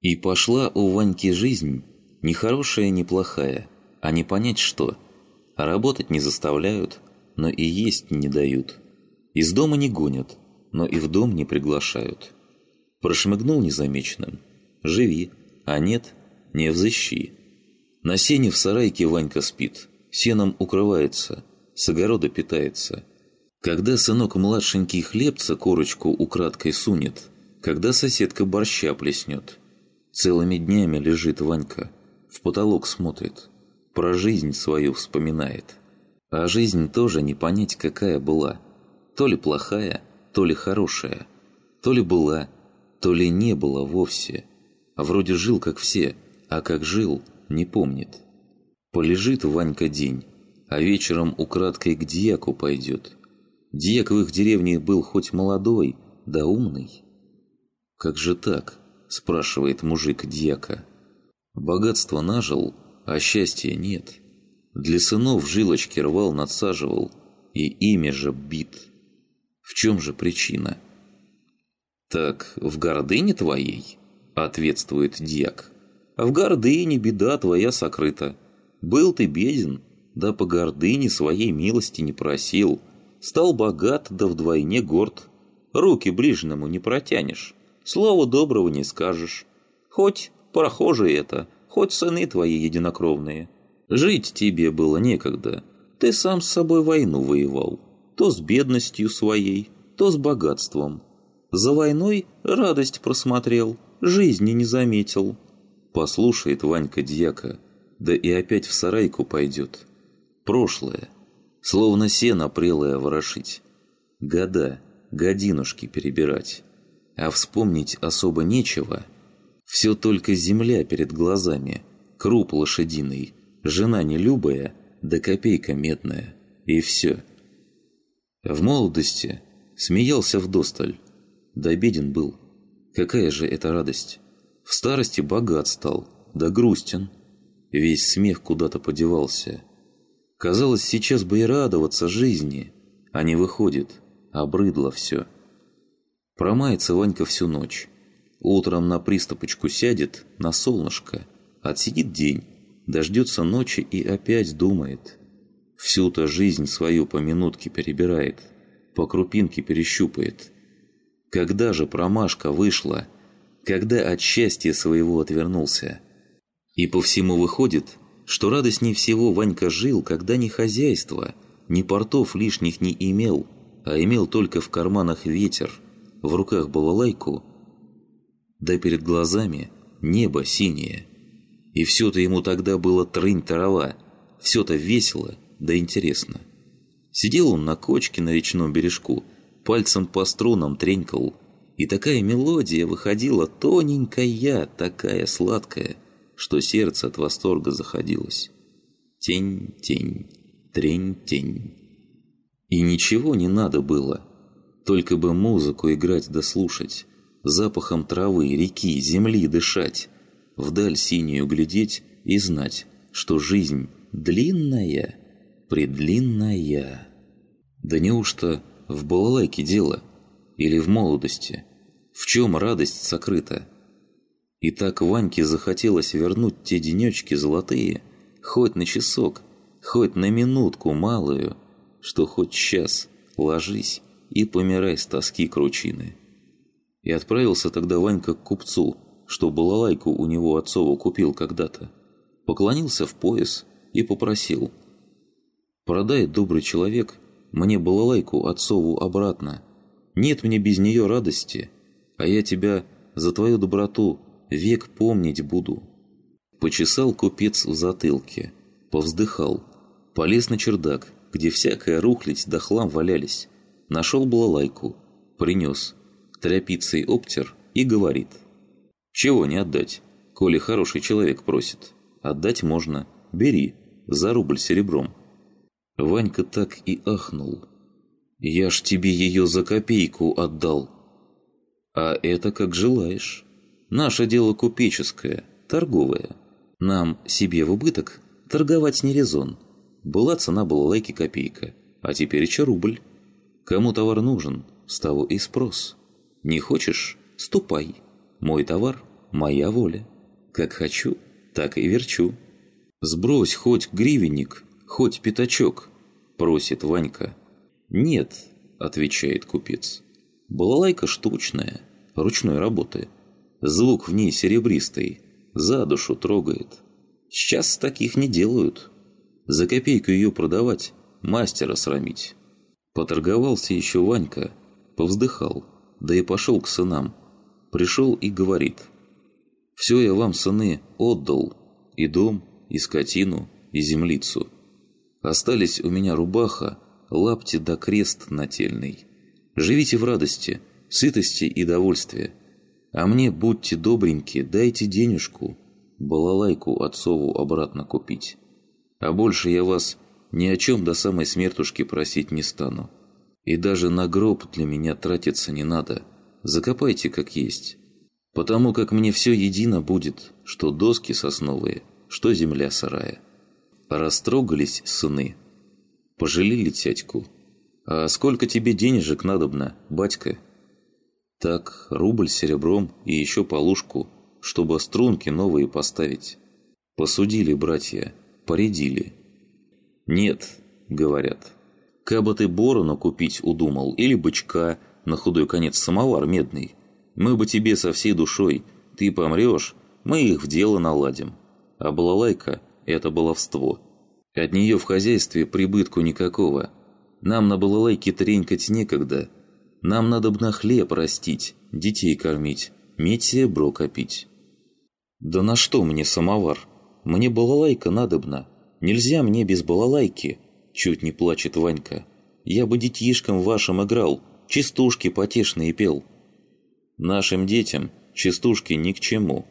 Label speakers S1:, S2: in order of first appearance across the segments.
S1: И пошла у Ваньки жизнь, не хорошая, не плохая, а не понять что. Работать не заставляют, но и есть не дают. Из дома не гонят, но и в дом не приглашают. Прошмыгнул незамеченным. Живи, а нет, не взыщи. На сене в сарайке Ванька спит, сеном укрывается, с огорода питается. Когда сынок младшенький хлебца корочку украдкой сунет, когда соседка борща плеснет. Целыми днями лежит Ванька, в потолок смотрит, про жизнь свою вспоминает. А жизнь тоже не понять, какая была. То ли плохая, то ли хорошая. То ли была, то ли не было вовсе. Вроде жил, как все, а как жил, не помнит. Полежит Ванька день, а вечером украдкой к дьяку пойдет. Дьяк в их деревне был хоть молодой, да умный. «Как же так?» – спрашивает мужик дьяка. «Богатство нажил, а счастья нет. Для сынов жилочки рвал, надсаживал, и имя же бит. В чем же причина?» «Так в гордыне твоей?» – ответствует дьяк. «В гордыне беда твоя сокрыта. Был ты беден, да по гордыне своей милости не просил. Стал богат, да вдвойне горд. Руки ближнему не протянешь, слова доброго не скажешь. Хоть прохожие это, хоть сыны твои единокровные. Жить тебе было некогда. Ты сам с собой войну воевал. То с бедностью своей, то с богатством. За войной радость просмотрел, жизни не заметил. Послушает Ванька дьяка, да и опять в сарайку пойдет. Прошлое, словно сено прелое ворошить. Года, годинушки перебирать. А вспомнить особо нечего. Все только земля перед глазами, круп лошадиный, жена нелюбая, да копейка медная. И все. В молодости смеялся вдосталь, да беден был. Какая же это радость! В старости богат стал, да грустен. Весь смех куда-то подевался. Казалось, сейчас бы и радоваться жизни, а не выходит, обрыдло все. Промается Ванька всю ночь. Утром на приступочку сядет, на солнышко, отсидит день, дождется ночи и опять думает. Всю-то жизнь свою по минутке перебирает, по крупинке перещупает – когда же промашка вышла? Когда от счастья своего отвернулся? И по всему выходит, что радостней всего Ванька жил, когда ни хозяйства, ни портов лишних не имел, а имел только в карманах ветер, в руках балалайку, да перед глазами небо синее. И все-то ему тогда было трынь-тарова, все-то весело да интересно. Сидел он на кочке на речном бережку, пальцем по струнам тренькал, и такая мелодия выходила тоненькая, такая сладкая, что сердце от восторга заходилось. Тень, тень, трень, тень. И ничего не надо было, только бы музыку играть да слушать, запахом травы, реки, земли дышать, вдаль синюю глядеть и знать, что жизнь длинная, предлинная. Да неужто в балалайке дело? Или в молодости? В чем радость сокрыта? И так Ваньке захотелось вернуть те денечки золотые, хоть на часок, хоть на минутку малую, что хоть час ложись и помирай с тоски кручины. И отправился тогда Ванька к купцу, что балалайку у него отцову купил когда-то. Поклонился в пояс и попросил. «Продай, добрый человек, мне балалайку отцову обратно. Нет мне без нее радости, а я тебя за твою доброту век помнить буду». Почесал купец в затылке, повздыхал, полез на чердак, где всякая рухлядь да хлам валялись, нашел балалайку, принес, тряпицей обтер и говорит. «Чего не отдать, коли хороший человек просит? Отдать можно, бери, за рубль серебром». Ванька так и ахнул. «Я ж тебе ее за копейку отдал». «А это как желаешь. Наше дело купеческое, торговое. Нам себе в убыток торговать не резон. Была цена была лайки копейка, а теперь еще рубль. Кому товар нужен, с того и спрос. Не хочешь – ступай. Мой товар моя воля. Как хочу, так и верчу. Сбрось хоть гривенник, хоть пятачок, просит Ванька. Нет, отвечает купец. Балалайка штучная, ручной работы. Звук в ней серебристый, за душу трогает. Сейчас таких не делают. За копейку ее продавать, мастера срамить. Поторговался еще Ванька, повздыхал, да и пошел к сынам. Пришел и говорит. «Все я вам, сыны, отдал, и дом, и скотину, и землицу. Остались у меня рубаха, лапти да крест нательный. Живите в радости, сытости и довольстве. А мне, будьте добреньки, дайте денежку, балалайку отцову обратно купить. А больше я вас ни о чем до самой смертушки просить не стану. И даже на гроб для меня тратиться не надо. Закопайте как есть. Потому как мне все едино будет, что доски сосновые, что земля сарая. Растрогались сыны. Пожалели тятьку. «А сколько тебе денежек надобно, батька?» «Так, рубль серебром и еще полушку, чтобы струнки новые поставить». Посудили братья, поредили. «Нет», — говорят, — «кабы ты борону купить удумал или бычка, на худой конец самовар медный, мы бы тебе со всей душой, ты помрешь, мы их в дело наладим. А балалайка — это баловство. От нее в хозяйстве прибытку никакого. Нам на балалайке тренькать некогда. Нам надо б на хлеб растить, детей кормить, медь серебро копить. Да на что мне самовар? Мне балалайка надобна. Нельзя мне без балалайки. Чуть не плачет Ванька. Я бы детишкам вашим играл, частушки потешные пел. Нашим детям частушки ни к чему.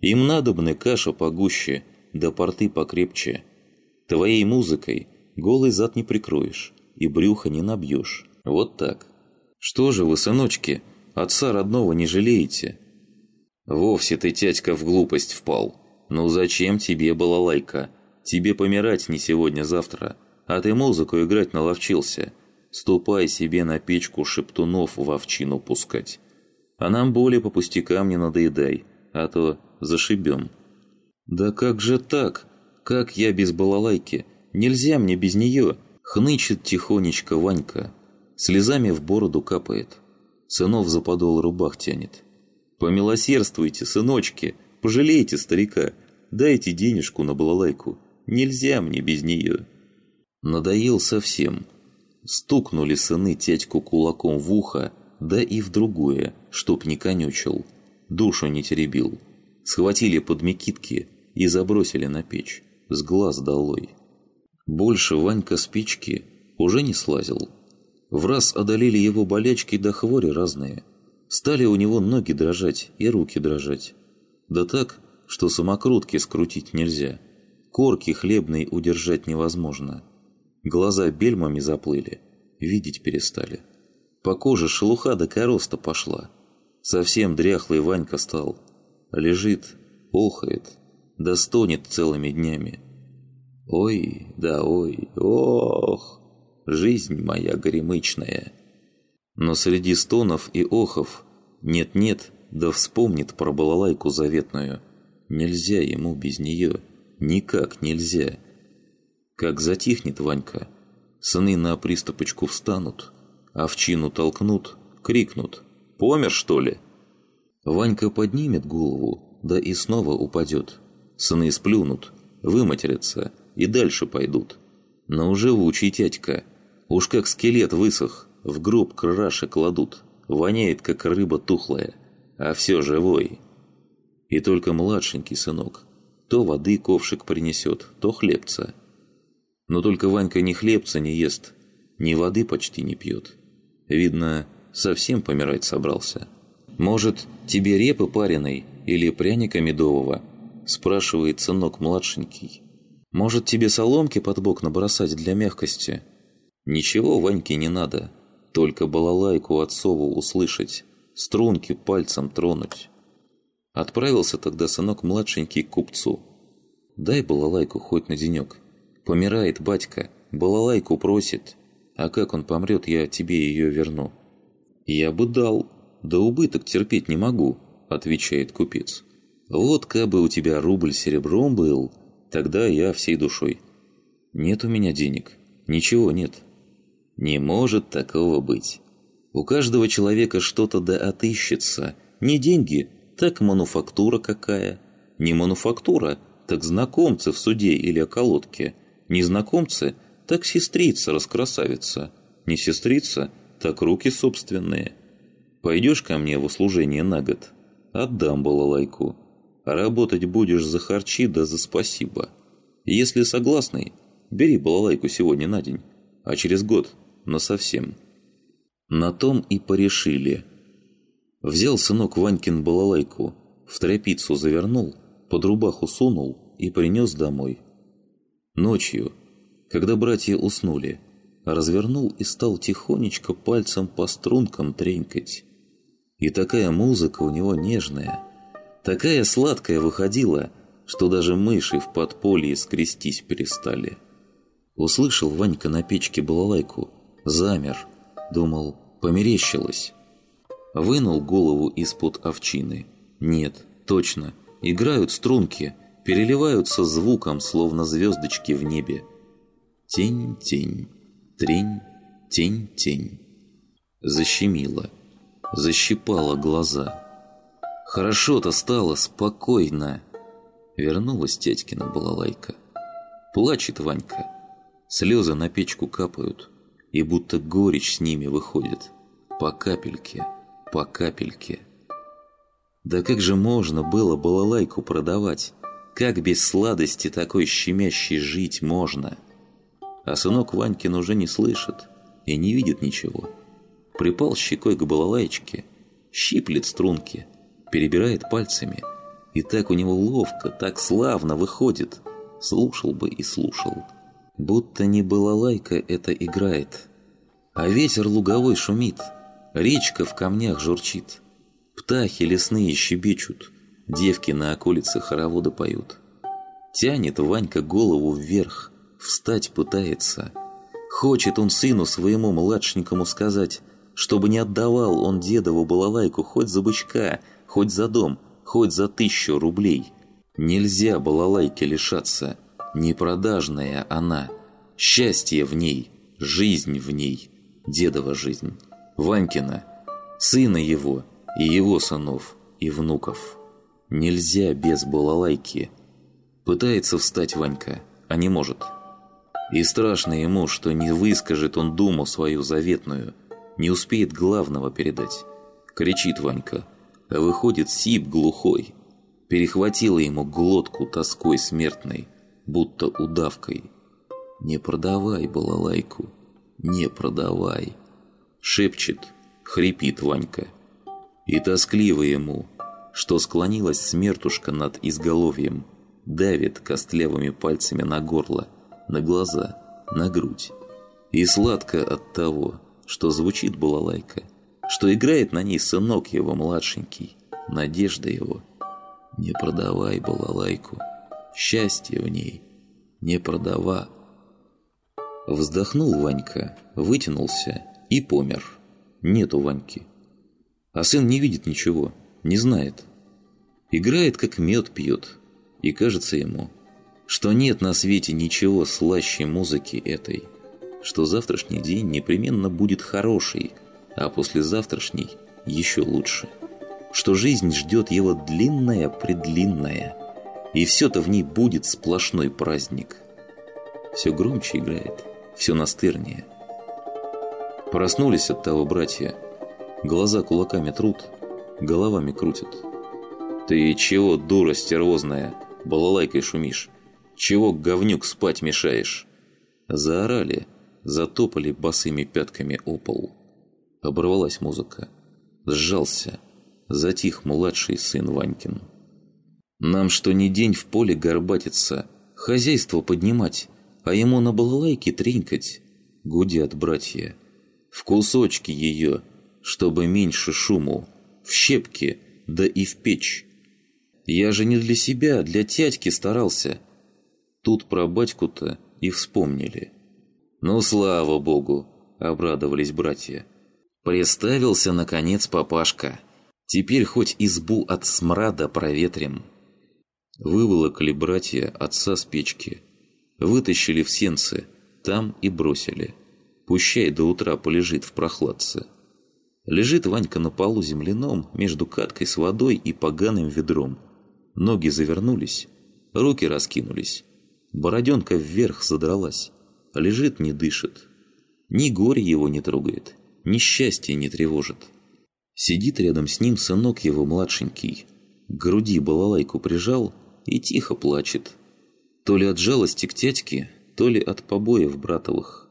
S1: Им надобны каша погуще, да порты покрепче. Твоей музыкой голый зад не прикроешь и брюха не набьешь. Вот так. Что же вы, сыночки, отца родного не жалеете? Вовсе ты, тятька, в глупость впал. Ну зачем тебе была лайка? Тебе помирать не сегодня-завтра, а ты музыку играть наловчился. Ступай себе на печку шептунов в овчину пускать. А нам более по пустякам не надоедай, а то зашибем». «Да как же так? Как я без балалайки? Нельзя мне без нее!» Хнычет тихонечко Ванька. Слезами в бороду капает. Сынов за подол рубах тянет. «Помилосердствуйте, сыночки! Пожалейте старика! Дайте денежку на балалайку! Нельзя мне без нее!» Надоел совсем. Стукнули сыны тятьку кулаком в ухо, да и в другое, чтоб не конючил, душу не теребил. Схватили под мекитки и забросили на печь, с глаз долой. Больше Ванька спички уже не слазил. В раз одолели его болячки да хвори разные. Стали у него ноги дрожать и руки дрожать. Да так, что самокрутки скрутить нельзя. Корки хлебной удержать невозможно. Глаза бельмами заплыли, видеть перестали. По коже шелуха до короста пошла. Совсем дряхлый Ванька стал. Лежит, охает, да стонет целыми днями. Ой, да ой, ох, жизнь моя горемычная. Но среди стонов и охов нет-нет, да вспомнит про балалайку заветную. Нельзя ему без нее, никак нельзя. Как затихнет Ванька, сыны на приступочку встанут, овчину толкнут, крикнут «Помер, что ли?» Ванька поднимет голову, да и снова упадет. Сыны сплюнут, выматерятся и дальше пойдут. Но уже живучий тятька. Уж как скелет высох, в гроб краши кладут. Воняет, как рыба тухлая, а все живой. И только младшенький сынок. То воды ковшик принесет, то хлебца. Но только Ванька ни хлебца не ест, ни воды почти не пьет. Видно, совсем помирать собрался. «Может, тебе репы пареной или пряника медового?» спрашивает сынок младшенький. «Может, тебе соломки под бок набросать для мягкости?» «Ничего Ваньке не надо, только балалайку отцову услышать, струнки пальцем тронуть». Отправился тогда сынок младшенький к купцу. «Дай балалайку хоть на денек. Помирает батька, балалайку просит, а как он помрет, я тебе ее верну». «Я бы дал, да убыток терпеть не могу», – отвечает купец. Вот кабы у тебя рубль серебром был, тогда я всей душой. Нет у меня денег. Ничего нет. Не может такого быть. У каждого человека что-то да отыщется. Не деньги, так мануфактура какая. Не мануфактура, так знакомцы в суде или околотке. Не знакомцы, так сестрица-раскрасавица. Не сестрица, так руки собственные. Пойдешь ко мне в услужение на год? Отдам балалайку. Работать будешь за харчи да за спасибо. Если согласный, бери балалайку сегодня на день, а через год насовсем. На том и порешили. Взял сынок Ванькин балалайку, в тряпицу завернул, под рубаху сунул и принес домой. Ночью, когда братья уснули, развернул и стал тихонечко пальцем по стрункам тренькать. И такая музыка у него нежная, такая сладкая выходила, что даже мыши в подполье скрестись перестали. Услышал Ванька на печке балалайку, замер, думал, померещилось. Вынул голову из-под овчины. Нет, точно, играют струнки, переливаются звуком, словно звездочки в небе. Тень-тень, трень, тень-тень. Защемило защипала глаза. Хорошо-то стало, спокойно. Вернулась тятькина балалайка. Плачет Ванька. Слезы на печку капают, и будто горечь с ними выходит. По капельке, по капельке. Да как же можно было балалайку продавать? Как без сладости такой щемящей жить можно? А сынок Ванькин уже не слышит и не видит ничего припал щекой к балалайчике, щиплет струнки, перебирает пальцами. И так у него ловко, так славно выходит. Слушал бы и слушал. Будто не балалайка это играет. А ветер луговой шумит, речка в камнях журчит. Птахи лесные щебечут, девки на околице хоровода поют. Тянет Ванька голову вверх, встать пытается. Хочет он сыну своему младшенькому сказать – чтобы не отдавал он дедову балалайку хоть за бычка, хоть за дом, хоть за тысячу рублей. Нельзя балалайки лишаться, непродажная она. Счастье в ней, жизнь в ней, дедова жизнь. Ванькина, сына его и его сынов и внуков. Нельзя без балалайки. Пытается встать Ванька, а не может. И страшно ему, что не выскажет он думу свою заветную – не успеет главного передать. Кричит Ванька, а выходит сип глухой. Перехватила ему глотку тоской смертной, будто удавкой. «Не продавай балалайку, не продавай!» Шепчет, хрипит Ванька. И тоскливо ему, что склонилась смертушка над изголовьем, давит костлявыми пальцами на горло, на глаза, на грудь. И сладко от того, что звучит балалайка, что играет на ней сынок его младшенький, надежда его. Не продавай балалайку, счастье в ней, не продава. Вздохнул Ванька, вытянулся и помер. Нету Ваньки. А сын не видит ничего, не знает. Играет, как мед пьет, и кажется ему, что нет на свете ничего слаще музыки этой – что завтрашний день непременно будет хороший, а послезавтрашний еще лучше. Что жизнь ждет его длинная-предлинная, и все-то в ней будет сплошной праздник. Все громче играет, все настырнее. Проснулись от того братья, глаза кулаками трут, головами крутят. «Ты чего, дура стервозная, балалайкой шумишь? Чего, говнюк, спать мешаешь?» Заорали, затопали босыми пятками о пол. Оборвалась музыка. Сжался. Затих младший сын Ванькин. «Нам что ни день в поле горбатиться, хозяйство поднимать, а ему на балалайке тренькать?» Гудят братья. «В кусочки ее, чтобы меньше шуму, в щепки, да и в печь. Я же не для себя, для тятьки старался». Тут про батьку-то и вспомнили. «Ну, слава богу!» – обрадовались братья. Представился, наконец, папашка. Теперь хоть избу от смрада проветрим. Выволокли братья отца с печки, вытащили в сенцы, там и бросили. Пущай до утра полежит в прохладце. Лежит Ванька на полу земляном между каткой с водой и поганым ведром. Ноги завернулись, руки раскинулись. Бороденка вверх задралась. Лежит, не дышит. Ни горе его не трогает, ни счастье не тревожит. Сидит рядом с ним сынок его младшенький. К груди балалайку прижал и тихо плачет. То ли от жалости к тятьке, то ли от побоев братовых.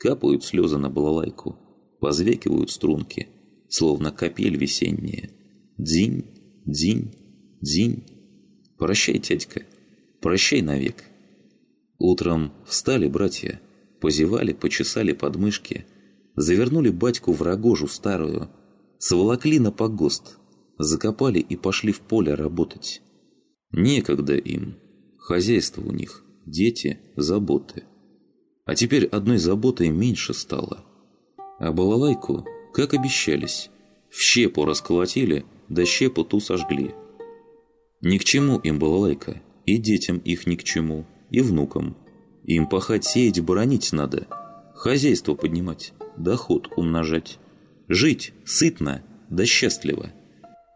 S1: Капают слезы на балалайку, позвякивают струнки, словно капель весенняя. Дзинь, дзинь, дзинь. Прощай, тятька, прощай навек. Утром встали братья, позевали, почесали подмышки, завернули батьку в рогожу старую, сволокли на погост, закопали и пошли в поле работать. Некогда им, хозяйство у них, дети, заботы. А теперь одной заботой меньше стало. А балалайку, как обещались, в щепу расколотили, да щепу ту сожгли. Ни к чему им балалайка, и детям их ни к чему, и внукам. Им пахать, сеять, боронить надо, хозяйство поднимать, доход умножать. Жить сытно да счастливо.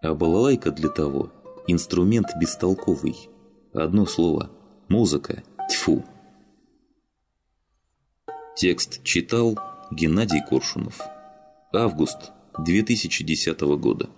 S1: А балалайка для того – инструмент бестолковый. Одно слово – музыка, тьфу. Текст читал Геннадий Коршунов. Август 2010 года.